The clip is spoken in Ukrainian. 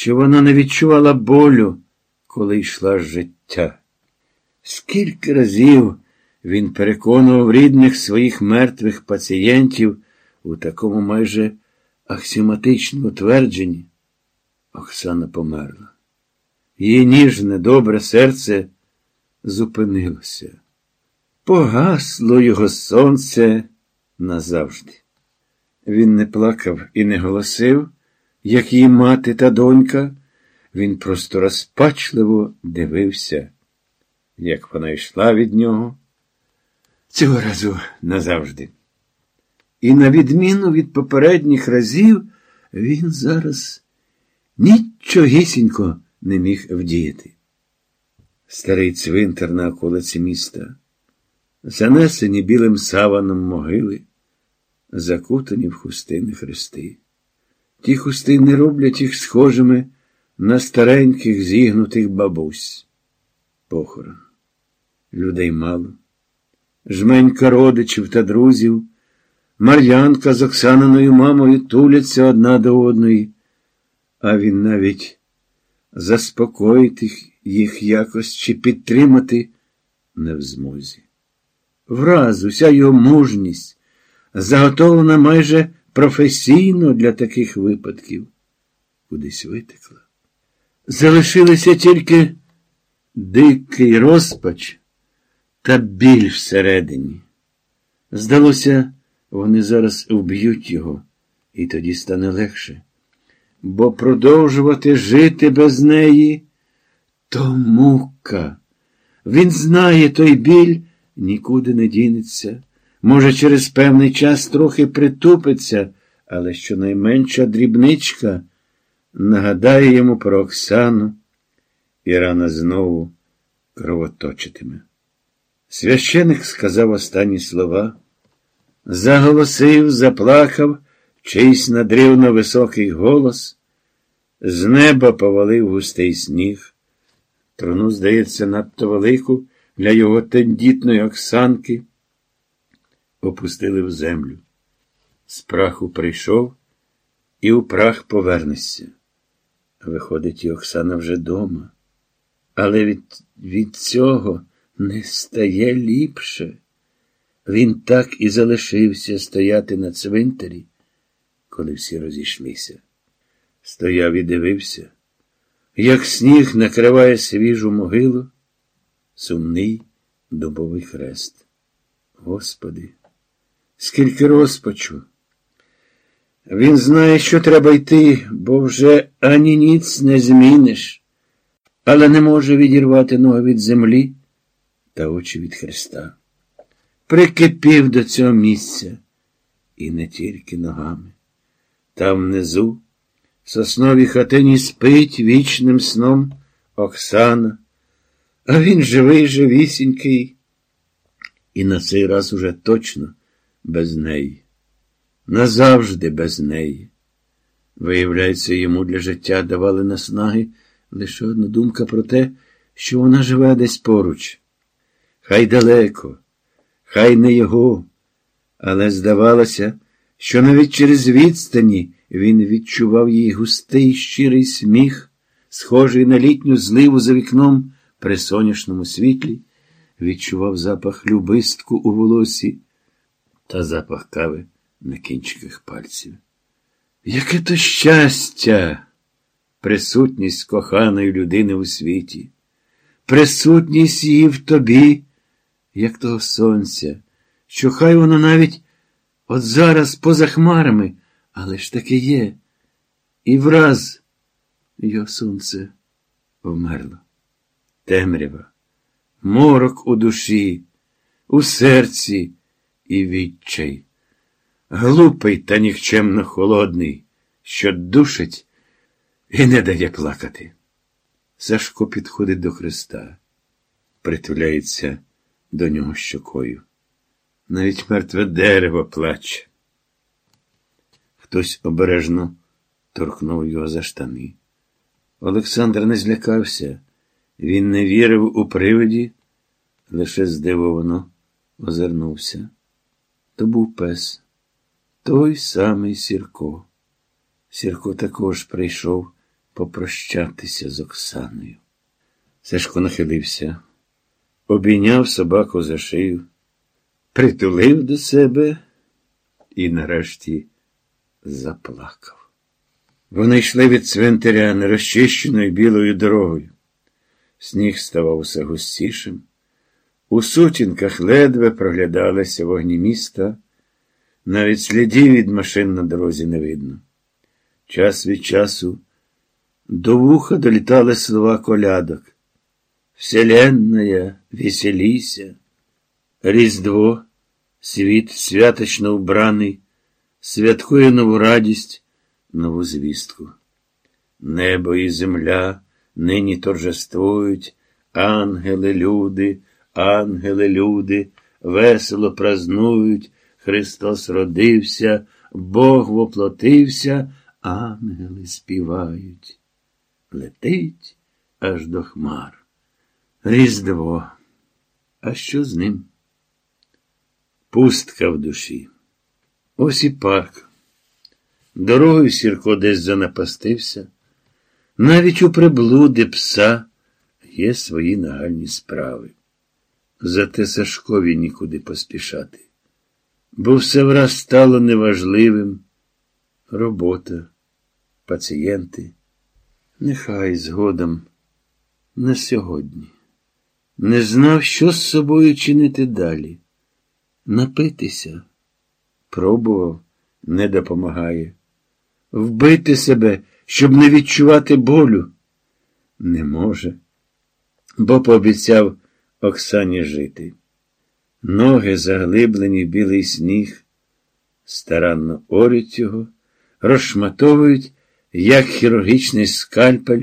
що вона не відчувала болю, коли йшла з життя. Скільки разів він переконував рідних своїх мертвих пацієнтів у такому майже аксіоматичному твердженні, Оксана померла. Її ніжне, добре серце зупинилося. Погасло його сонце назавжди. Він не плакав і не голосив, як її мати та донька. Він просто розпачливо дивився, як вона йшла від нього. Цього разу назавжди. І на відміну від попередніх разів, він зараз нічогісінько не міг вдіяти. Старий цвинтар на околиці міста, занесені білим саваном могили, закутані в хустини хрести. Ті хустини роблять їх схожими на стареньких зігнутих бабусь. Похорон. Людей мало. Жменька родичів та друзів. Мар'янка з Оксаниною мамою туляться одна до одної, а він навіть заспокоїти їх якось чи підтримати не в змозі. Враз уся його мужність, заготовлена майже професійно для таких випадків, кудись витекла. Залишилися тільки дикий розпач та біль всередині. Здалося, вони зараз вб'ють його, і тоді стане легше. Бо продовжувати жити без неї то мука. Він знає, той біль нікуди не дінеться. Може, через певний час трохи притупиться, але щонайменша дрібничка нагадає йому про Оксану, і рана знову кровоточитиме. Священик сказав останні слова, заголосив, заплакав чийсь надривно високий голос, з неба повалив густий сніг. Труну, здається, надто велику для його тендітної Оксанки. Опустили в землю. З праху прийшов і у прах повернешся. Виходить, і Оксана вже дома. Але від, від цього не стає ліпше. Він так і залишився стояти на цвинтарі, коли всі розійшлися. Стояв і дивився, як сніг накриває свіжу могилу, сумний дубовий хрест. Господи, скільки розпачу! Він знає, що треба йти, бо вже ані ніц не зміниш, але не може відірвати ноги від землі та очі від Христа. Прикипів до цього місця, і не тільки ногами. Там внизу, в сосновій хатині спить вічним сном Оксана, а він живий, живісінький, і на цей раз уже точно без неї. Назавжди без неї. Виявляється, йому для життя давали наснаги лише одна думка про те, що вона живе десь поруч. Хай далеко, хай не його, але здавалося, що навіть через відстані він відчував її густий щирий сміх, схожий на літню зливу за вікном при сонячному світлі, відчував запах любистку у волосі та запах кави на кінчиках пальців. Яке то щастя, присутність коханої людини у світі, присутність її в тобі, як того сонця, що хай воно навіть от зараз поза хмарами, але ж таки є. І враз його сонце вмерло. Темрява, морок у душі, у серці і відчай глупий та нікчемно холодний, що душить і не дає плакати. Сашко підходить до Христа, притуляється до нього щокою. Навіть мертве дерево плаче. Хтось обережно торкнув його за штани. Олександр не злякався, він не вірив у привиді, лише здивовано озирнувся. То був пес. Той самий Сірко. Сірко також прийшов попрощатися з Оксаною. Сашко нахилився, обійняв собаку за шию, притулив до себе і нарешті заплакав. Вони йшли від цвинтаря нерозчищеною білою дорогою. Сніг ставав усе густішим. У сутінках ледве проглядалися вогні міста, навіть слідів від машин на дорозі не видно. Час від часу до вуха долітали слова колядок. Вселенная, веселіся, Різдво, світ святочно вбраний, святкує нову радість, нову звістку. Небо і земля нині торжествують, ангели, люди, ангели, люди, весело празнують, Христос родився, Бог воплотився, ангели співають. Летить аж до хмар. Різдво. А що з ним? Пустка в душі. Ось і парк. Дорогою Сірко десь занапастився. Навіть у приблуди пса є свої нагальні справи. Зате Сашкові нікуди поспішати. Бо все враз стало неважливим. Робота, пацієнти. Нехай згодом на сьогодні. Не знав, що з собою чинити далі. Напитися. Пробував, не допомагає. Вбити себе, щоб не відчувати болю. Не може, бо пообіцяв Оксані жити. Ноги, заглиблені в білий сніг, старанно орють його, розшматовують, як хірургічний скальпель.